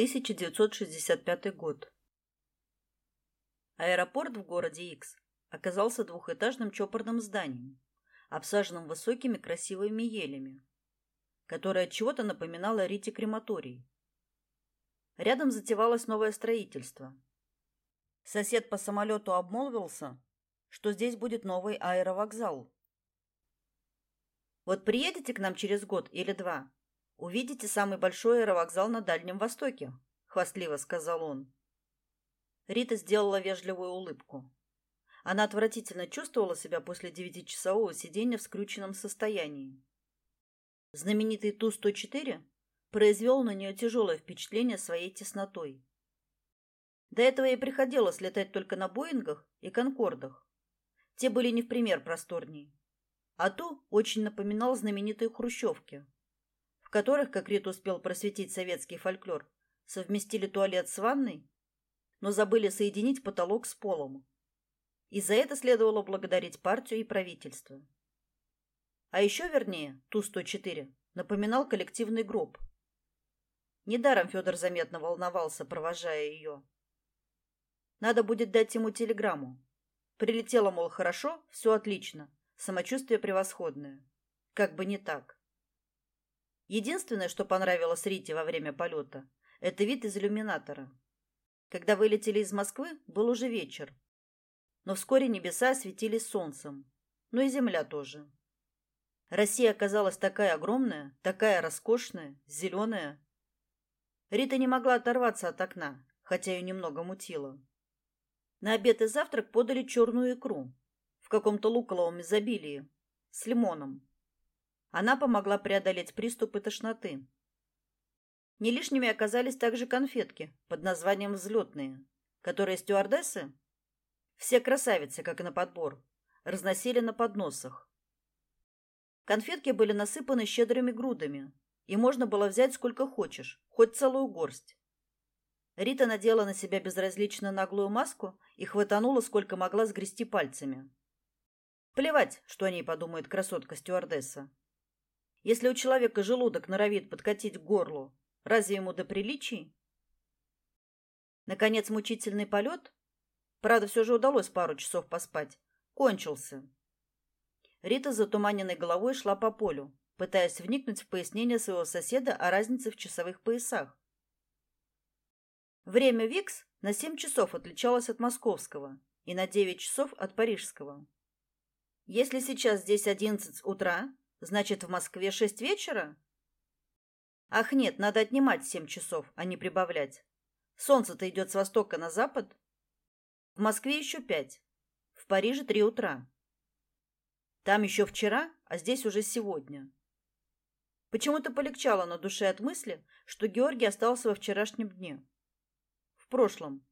1965 год. Аэропорт в городе Икс оказался двухэтажным чопорным зданием, обсаженным высокими красивыми елями, которое от чего-то напоминало Рите крематорий. Рядом затевалось новое строительство. Сосед по самолету обмолвился, что здесь будет новый аэровокзал. Вот приедете к нам через год или два, увидите самый большой аэровокзал на Дальнем Востоке, хвастливо сказал он. Рита сделала вежливую улыбку. Она отвратительно чувствовала себя после девятичасового сидения в скрюченном состоянии. Знаменитый Ту-104 произвел на нее тяжелое впечатление своей теснотой. До этого ей приходилось летать только на Боингах и Конкордах. Те были не в пример просторней. А то очень напоминал знаменитые хрущевки, в которых, как Рит успел просветить советский фольклор, совместили туалет с ванной, но забыли соединить потолок с полом. И за это следовало благодарить партию и правительство. А еще вернее, Ту-104 напоминал коллективный гроб – Недаром Федор заметно волновался, провожая ее. Надо будет дать ему телеграмму. Прилетело, мол, хорошо, все отлично, самочувствие превосходное. Как бы не так. Единственное, что понравилось Рите во время полета, это вид из иллюминатора. Когда вылетели из Москвы, был уже вечер. Но вскоре небеса осветились солнцем. Ну и земля тоже. Россия оказалась такая огромная, такая роскошная, зеленая, Рита не могла оторваться от окна, хотя ее немного мутило. На обед и завтрак подали черную икру в каком-то луковом изобилии с лимоном. Она помогла преодолеть приступы тошноты. Не лишними оказались также конфетки под названием «взлетные», которые стюардессы, все красавицы, как и на подбор, разносили на подносах. Конфетки были насыпаны щедрыми грудами, и можно было взять сколько хочешь, хоть целую горсть. Рита надела на себя безразлично наглую маску и хватанула сколько могла сгрести пальцами. Плевать, что о ней подумает красотка-стюардесса. Если у человека желудок норовит подкатить к горлу, разве ему до приличий? Наконец мучительный полет, правда, все же удалось пару часов поспать, кончился. Рита с затуманенной головой шла по полю, пытаясь вникнуть в пояснение своего соседа о разнице в часовых поясах. Время Викс на 7 часов отличалось от московского и на 9 часов от парижского. Если сейчас здесь 11 утра, значит в Москве 6 вечера? Ах нет, надо отнимать 7 часов, а не прибавлять. Солнце-то идет с востока на запад. В Москве еще 5. В Париже 3 утра. Там еще вчера, а здесь уже сегодня. Почему-то полегчало на душе от мысли, что Георгий остался во вчерашнем дне. В прошлом.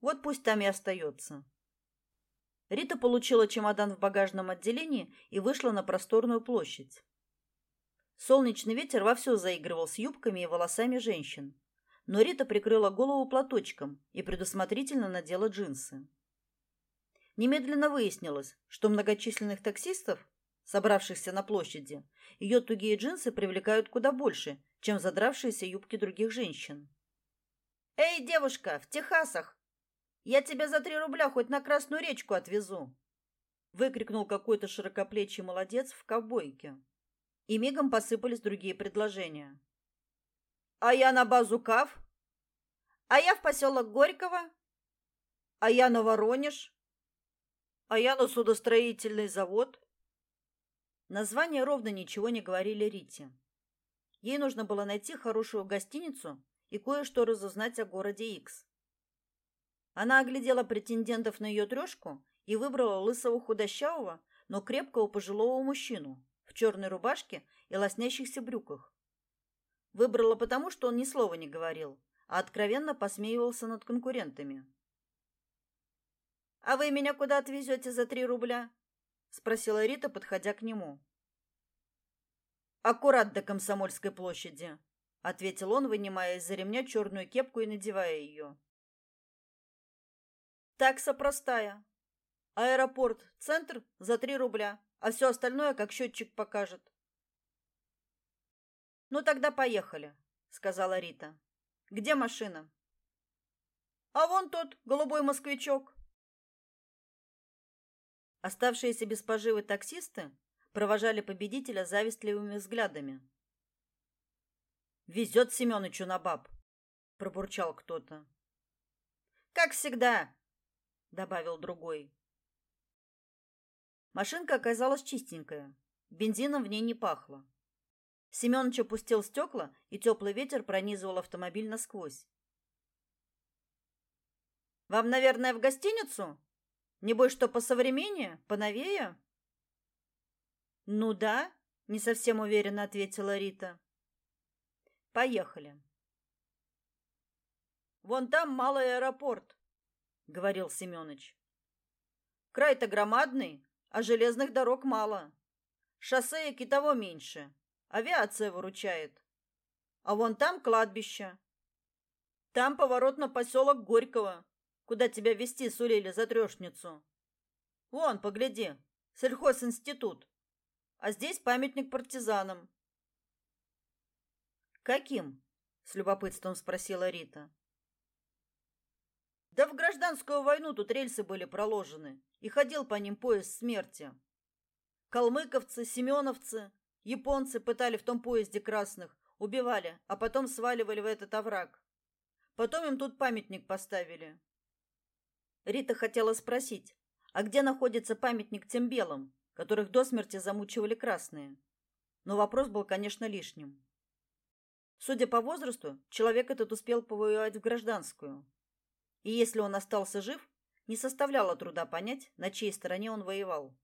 Вот пусть там и остается. Рита получила чемодан в багажном отделении и вышла на просторную площадь. Солнечный ветер вовсю заигрывал с юбками и волосами женщин, но Рита прикрыла голову платочком и предусмотрительно надела джинсы. Немедленно выяснилось, что многочисленных таксистов собравшихся на площади, ее тугие джинсы привлекают куда больше, чем задравшиеся юбки других женщин. «Эй, девушка, в Техасах! Я тебя за три рубля хоть на Красную речку отвезу!» выкрикнул какой-то широкоплечий молодец в ковбойке. И мигом посыпались другие предложения. «А я на базу КАВ? А я в поселок Горького? А я на Воронеж? А я на судостроительный завод?» Названия ровно ничего не говорили Рите. Ей нужно было найти хорошую гостиницу и кое-что разузнать о городе Икс. Она оглядела претендентов на ее трешку и выбрала лысого худощавого, но крепкого пожилого мужчину в черной рубашке и лоснящихся брюках. Выбрала потому, что он ни слова не говорил, а откровенно посмеивался над конкурентами. «А вы меня куда отвезете за три рубля?» спросила Рита, подходя к нему. Аккурат до Комсомольской площади, ответил он, вынимая из-за ремня черную кепку и надевая ее. Такса простая. Аэропорт, центр за три рубля, а все остальное, как счетчик покажет. Ну тогда поехали, сказала Рита. Где машина? А вон тот голубой москвичок. Оставшиеся без поживы таксисты провожали победителя завистливыми взглядами. Везет Семёнычу на баб, пробурчал кто-то. Как всегда, добавил другой. Машинка оказалась чистенькая, бензином в ней не пахло. Семёныч опустил стекла, и теплый ветер пронизывал автомобиль насквозь. Вам, наверное, в гостиницу? Небось, что посовременнее, поновее? Ну да, не совсем уверенно ответила Рита. Поехали. Вон там малый аэропорт, говорил Семёныч. Край-то громадный, а железных дорог мало. Шоссе и того меньше. Авиация выручает. А вон там кладбище. Там поворот на поселок Горького, куда тебя вести сулили за трёшницу. Вон, погляди, сельхозинститут. А здесь памятник партизанам. Каким? с любопытством спросила Рита. Да в гражданскую войну тут рельсы были проложены, и ходил по ним поезд смерти. Калмыковцы, семеновцы, японцы пытали в том поезде красных, убивали, а потом сваливали в этот овраг. Потом им тут памятник поставили. Рита хотела спросить, а где находится памятник тем белым, которых до смерти замучивали красные? Но вопрос был, конечно, лишним. Судя по возрасту, человек этот успел повоевать в гражданскую. И если он остался жив, не составляло труда понять, на чьей стороне он воевал.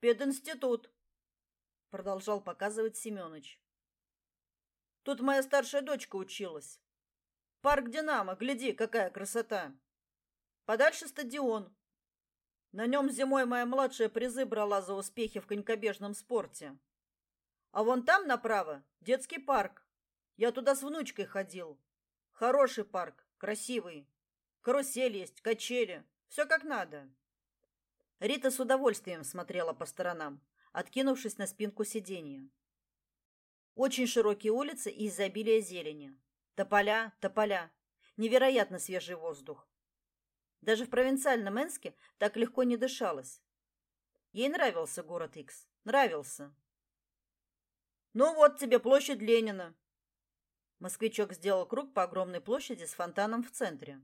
Пединститут, продолжал показывать Семёныч. Тут моя старшая дочка училась. Парк Динамо, гляди, какая красота. Подальше стадион. На нем зимой моя младшая призы брала за успехи в конькобежном спорте. А вон там направо детский парк. Я туда с внучкой ходил. Хороший парк, красивый. Карусель есть, качели, все как надо. Рита с удовольствием смотрела по сторонам, откинувшись на спинку сиденья. Очень широкие улицы и изобилие зелени. Тополя, тополя. Невероятно свежий воздух. Даже в провинциальном Энске так легко не дышалось. Ей нравился город Икс. Нравился. Ну вот тебе площадь Ленина. Москвичок сделал круг по огромной площади с фонтаном в центре.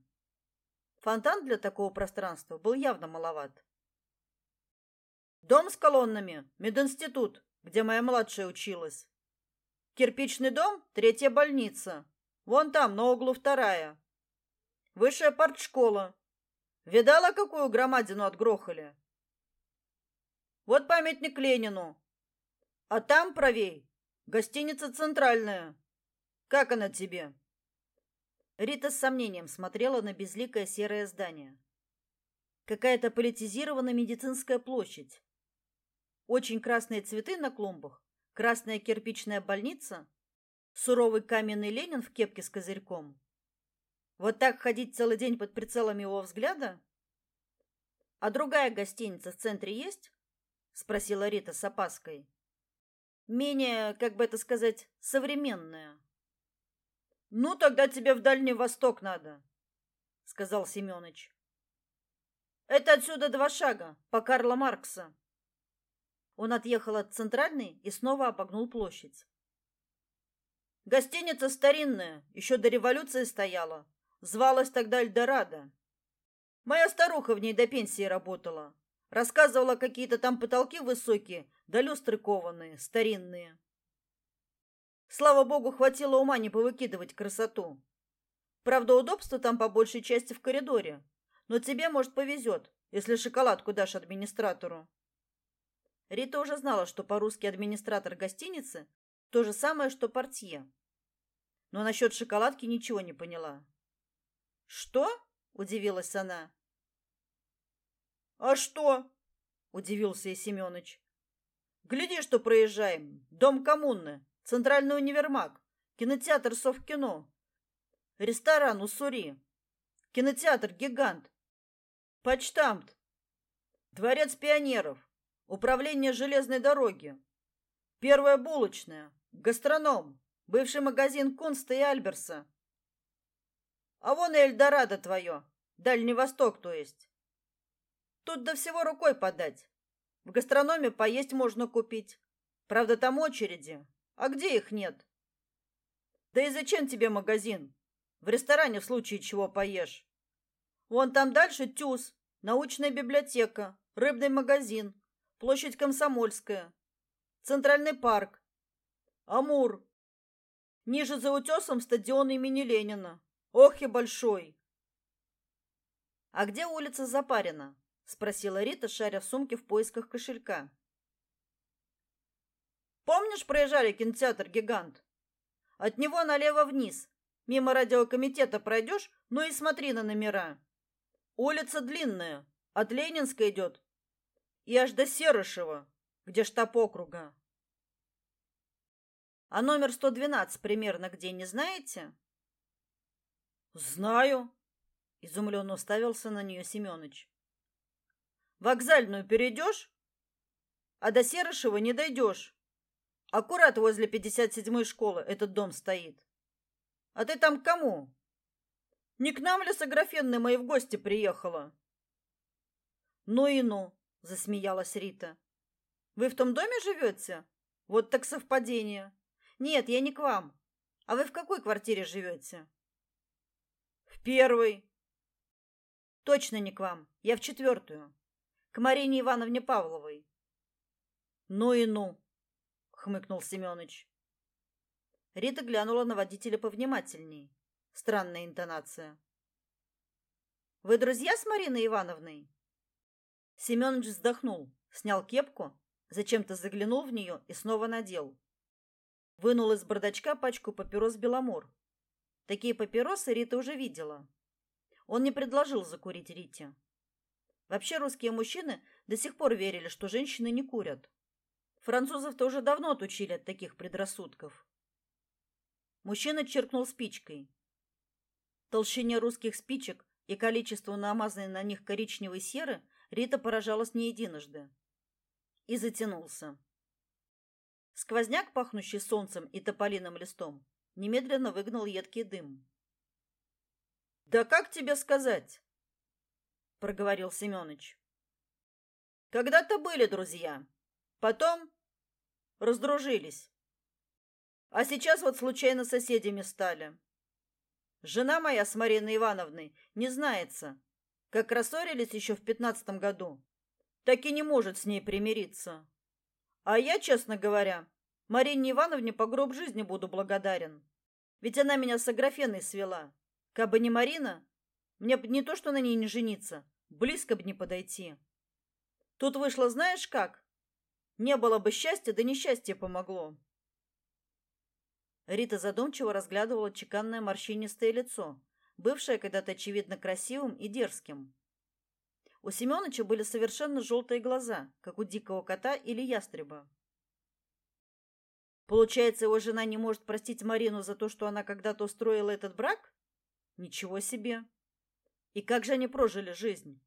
Фонтан для такого пространства был явно маловат. Дом с колоннами, мединститут, где моя младшая училась. Кирпичный дом, третья больница. Вон там, на углу вторая. Высшая партшкола. Видала, какую громадину отгрохали? Вот памятник Ленину. А там правей гостиница Центральная. Как она тебе? Рита с сомнением смотрела на безликое серое здание. Какая-то политизированная медицинская площадь. Очень красные цветы на клумбах, красная кирпичная больница, суровый каменный Ленин в кепке с козырьком. Вот так ходить целый день под прицелом его взгляда? А другая гостиница в центре есть? спросила Рита с опаской. Менее, как бы это сказать, современная. Ну тогда тебе в Дальний Восток надо, сказал Семёныч. Это отсюда два шага, по Карла Маркса. Он отъехал от центральной и снова обогнул площадь. Гостиница старинная, еще до революции стояла. Звалась тогда Эльдорадо. Моя старуха в ней до пенсии работала. Рассказывала, какие-то там потолки высокие, да люстры кованые, старинные. Слава богу, хватило ума не повыкидывать красоту. Правда, удобство там по большей части в коридоре. Но тебе, может, повезет, если шоколадку дашь администратору. Рита уже знала, что по-русски администратор гостиницы то же самое, что портье. Но насчет шоколадки ничего не поняла. «Что?» – удивилась она. «А что?» – удивился и Семёныч. «Гляди, что проезжаем. Дом коммуны. Центральный универмаг, кинотеатр Совкино, ресторан Уссури, кинотеатр Гигант, почтамт, дворец пионеров, управление железной дороги, первая булочная, гастроном, бывший магазин Кунста и Альберса, А вон и Эльдорадо твое, Дальний Восток, то есть. Тут до всего рукой подать. В гастрономе поесть можно купить. Правда, там очереди. А где их нет? Да и зачем тебе магазин? В ресторане в случае чего поешь. Вон там дальше ТЮЗ, научная библиотека, рыбный магазин, площадь Комсомольская, Центральный парк, Амур. Ниже за утесом стадион имени Ленина. Ох и большой. А где улица Запарина? спросила Рита, шаря в сумке в поисках кошелька. Помнишь, проезжали кинотеатр Гигант? От него налево вниз. Мимо радиокомитета пройдешь, ну и смотри на номера. Улица длинная, от Ленинской идет и аж до Серышева, где штаб округа. А номер 112 примерно где, не знаете? Знаю, изумленно уставился на нее Семёныч. Вокзальную перейдешь, а до Серышева не дойдешь. Аккурат возле 57-й школы этот дом стоит. А ты там к кому? Не к нам ли с Аграфенной моей в гости приехала? Ну и ну, засмеялась Рита. Вы в том доме живете? Вот так совпадение. Нет, я не к вам. А вы в какой квартире живете? В первой. Точно не к вам. Я в четвертую. К Марине Ивановне Павловой. Ну и ну, хмыкнул Семёныч. Рита глянула на водителя повнимательней. Странная интонация. Вы друзья с Мариной Ивановной? Семёныч вздохнул, снял кепку, зачем-то заглянул в нее и снова надел. Вынул из бардачка пачку папирос Беломор. Такие папиросы Рита уже видела. Он не предложил закурить Рите. Вообще русские мужчины до сих пор верили, что женщины не курят. Французов тоже давно отучили от таких предрассудков. Мужчина черкнул спичкой. Толщине русских спичек и количеству намазанной на них коричневой серы Рита поражалась не единожды. И затянулся. Сквозняк, пахнущий солнцем и тополиным листом, немедленно выгнал едкий дым. «Да как тебе сказать?» — проговорил Семёныч. «Когда-то были друзья, потом раздружились. А сейчас вот случайно соседями стали. Жена моя с Мариной Ивановной не знается, как рассорились еще в пятнадцатом году, так и не может с ней примириться. А я, честно говоря, Марине Ивановне по гроб жизни буду благодарен. Ведь она меня с Аграфеной свела. Кабы не Марина, мне б не то, что на ней не жениться, близко бы не подойти. Тут вышло, знаешь как? Не было бы счастья, да несчастье помогло. Рита задумчиво разглядывала чеканное морщинистое лицо, бывшая когда-то очевидно красивым и дерзким. У Семёныча были совершенно желтые глаза, как у дикого кота или ястреба. Получается, его жена не может простить Марину за то, что она когда-то устроила этот брак? Ничего себе. И как же они прожили жизнь?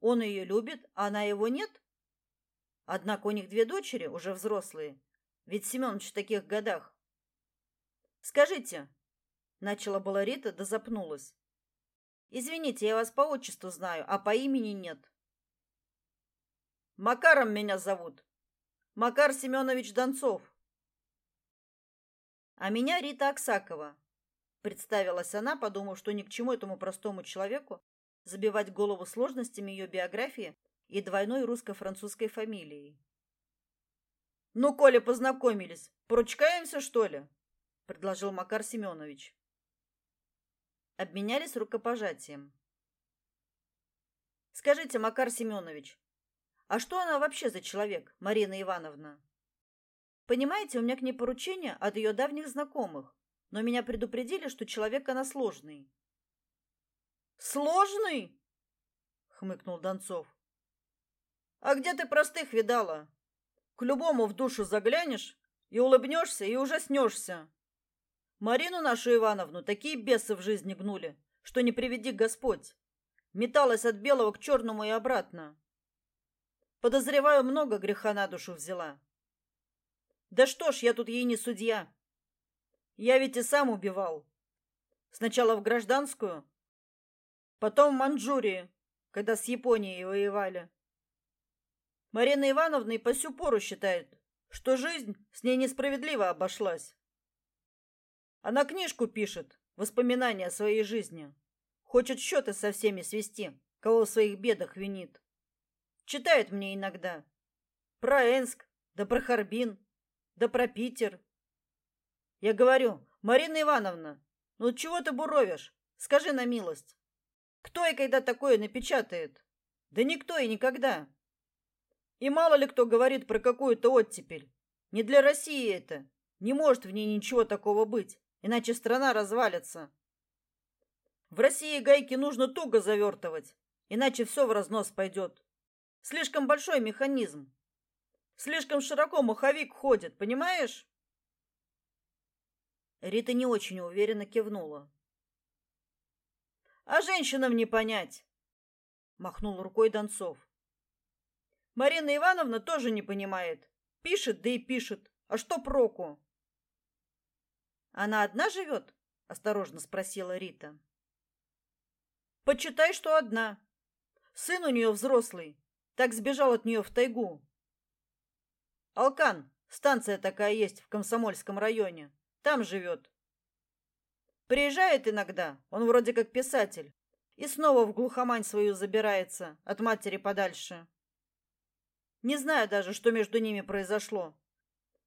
Он ее любит, а она его нет? Однако у них две дочери, уже взрослые. Ведь Семёныч в таких годах. Скажите, Начала была Рита, да запнулась. Извините, я вас по отчеству знаю, а по имени нет. Макаром меня зовут. Макар Семенович Донцов. А меня Рита Аксакова. Представилась она, подумав, что ни к чему этому простому человеку забивать голову сложностями ее биографии и двойной русско-французской фамилией. Ну, коли познакомились, поручкаемся, что ли? предложил Макар Семенович обменялись рукопожатием. Скажите, Макар Семенович, а что она вообще за человек, Марина Ивановна? Понимаете, у меня к ней поручение от ее давних знакомых, но меня предупредили, что человек она сложный. Сложный? хмыкнул Донцов. А где ты простых видала? К любому в душу заглянешь и улыбнешься, и ужаснешься. Марину нашу Ивановну такие бесы в жизни гнули, что не приведи Господь. Металась от белого к черному и обратно. Подозреваю, много греха на душу взяла. Да что ж, я тут ей не судья. Я ведь и сам убивал. Сначала в гражданскую, потом в Манчжурии, когда с Японией воевали. Марина Ивановна и по сю пору считает, что жизнь с ней несправедливо обошлась. Она книжку пишет, воспоминания о своей жизни. Хочет счеты со всеми свести, кого в своих бедах винит. Читает мне иногда. Про Энск, да про Харбин, да про Питер. Я говорю, Марина Ивановна, ну чего ты буровишь? Скажи на милость. Кто и когда такое напечатает? Да никто и никогда. И мало ли кто говорит про какую-то оттепель. Не для России это. Не может в ней ничего такого быть, иначе страна развалится. В России гайки нужно туго завертывать, иначе все в разнос пойдет. Слишком большой механизм. Слишком широко маховик ходит, понимаешь? Рита не очень уверенно кивнула. А женщинам не понять, махнул рукой Донцов. Марина Ивановна тоже не понимает. Пишет, да и пишет. А что проку? Она одна живет? осторожно спросила Рита. Почитай, что одна. Сын у нее взрослый, так сбежал от нее в тайгу. Алкан, станция такая есть в Комсомольском районе. Там живет. Приезжает иногда, он вроде как писатель, и снова в глухомань свою забирается, от матери подальше. Не знаю даже, что между ними произошло.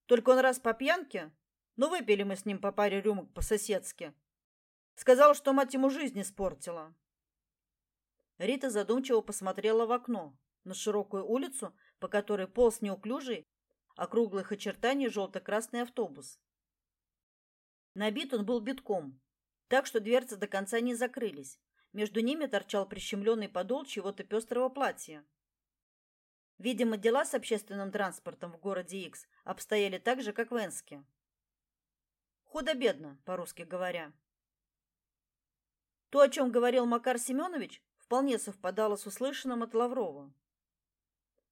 Только он раз по пьянке, ну выпили мы с ним по паре рюмок по-соседски, сказал, что мать ему жизнь испортила. Рита задумчиво посмотрела в окно, на широкую улицу, по которой полз неуклюжий, округлых очертаний желто-красный автобус. Набит он был битком, так что дверцы до конца не закрылись. Между ними торчал прищемленный подол чего-то пестрого платья. Видимо, дела с общественным транспортом в городе Икс обстояли так же, как в Энске. Худо-бедно, по-русски говоря. То, о чем говорил Макар Семенович, вполне совпадало с услышанным от Лаврова.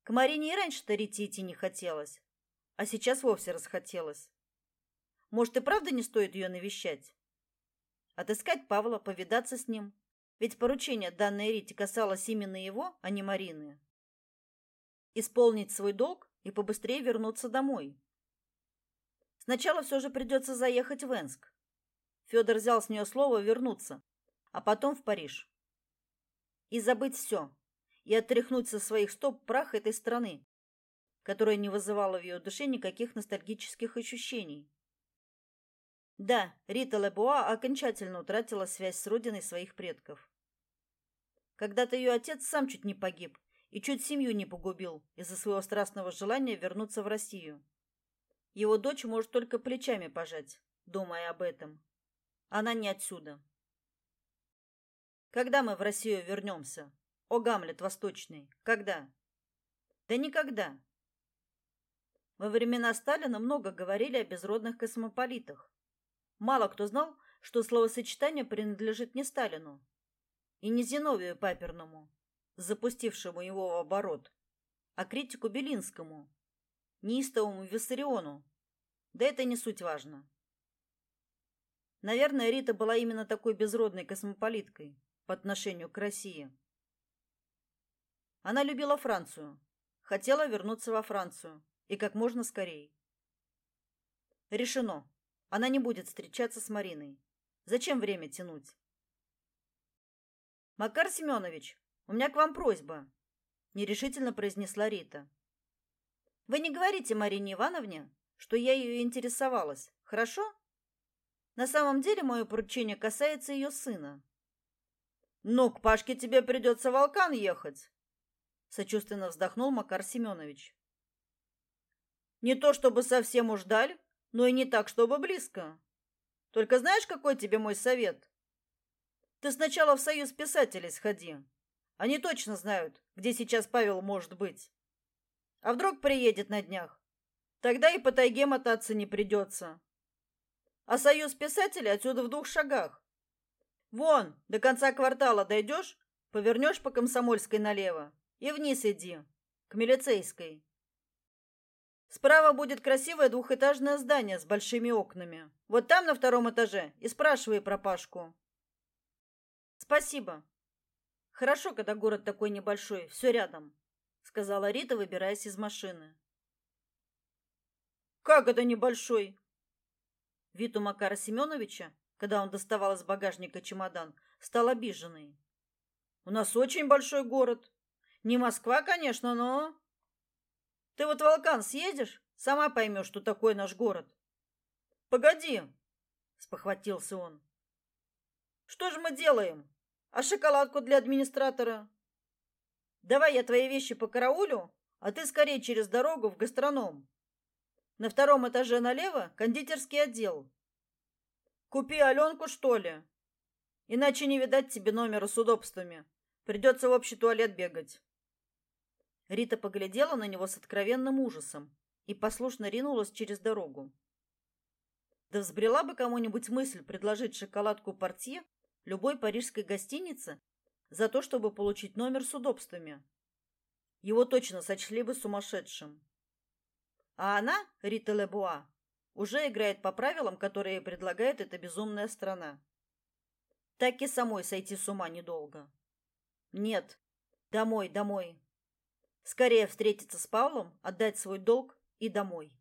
К Марине и раньше-то Рите идти не хотелось, а сейчас вовсе расхотелось. Может, и правда не стоит ее навещать? Отыскать Павла, повидаться с ним, ведь поручение, данное Рите, касалось именно его, а не Марины. Исполнить свой долг и побыстрее вернуться домой. Сначала все же придется заехать в Энск. Федор взял с нее слово вернуться, а потом в Париж и забыть все, и отряхнуть со своих стоп прах этой страны, которая не вызывала в ее душе никаких ностальгических ощущений. Да, Рита Лебуа окончательно утратила связь с родиной своих предков. Когда-то ее отец сам чуть не погиб и чуть семью не погубил из-за своего страстного желания вернуться в Россию. Его дочь может только плечами пожать, думая об этом. Она не отсюда. Когда мы в Россию вернемся? О, Гамлет Восточный, когда? Да никогда. Во времена Сталина много говорили о безродных космополитах. Мало кто знал, что словосочетание принадлежит не Сталину и не Зиновию Паперному, запустившему его в оборот, а критику Белинскому, неистовому Виссариону. Да это не суть важно. Наверное, Рита была именно такой безродной космополиткой, по отношению к России. Она любила Францию, хотела вернуться во Францию и как можно скорее. Решено. Она не будет встречаться с Мариной. Зачем время тянуть? Макар Семенович, у меня к вам просьба, нерешительно произнесла Рита. Вы не говорите Марине Ивановне, что я ее интересовалась, хорошо? На самом деле мое поручение касается ее сына. «Ну, к Пашке тебе придется в Алкан ехать», — сочувственно вздохнул Макар Семенович. «Не то чтобы совсем уж даль, но и не так, чтобы близко. Только знаешь, какой тебе мой совет? Ты сначала в союз писателей сходи. Они точно знают, где сейчас Павел может быть. А вдруг приедет на днях? Тогда и по тайге мотаться не придется. А союз писателей отсюда в двух шагах. Вон, до конца квартала дойдешь, повернешь по Комсомольской налево и вниз иди, к Милицейской. Справа будет красивое двухэтажное здание с большими окнами. Вот там на втором этаже и спрашивай про Пашку. Спасибо. Хорошо, когда город такой небольшой, все рядом, сказала Рита, выбираясь из машины. Как это небольшой? Вид у Макара Семеновича, когда он доставал из багажника чемодан, стал обиженный. У нас очень большой город. Не Москва, конечно, но Ты вот в Волкан съедешь, сама поймешь, что такое наш город. Погоди, спохватился он. Что же мы делаем? А шоколадку для администратора? Давай я твои вещи по караулю, а ты скорее через дорогу в гастроном. На втором этаже налево кондитерский отдел. Купи Аленку, что ли? Иначе не видать тебе номера с удобствами. Придется в общий туалет бегать. Рита поглядела на него с откровенным ужасом и послушно ринулась через дорогу. Да взбрела бы кому-нибудь мысль предложить шоколадку портье любой парижской гостинице за то, чтобы получить номер с удобствами. Его точно сочли бы сумасшедшим. А она, Рита Лебуа, уже играет по правилам, которые предлагает эта безумная страна. Так и самой сойти с ума недолго. Нет. Домой, домой. Скорее встретиться с Павлом, отдать свой долг и домой.